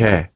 개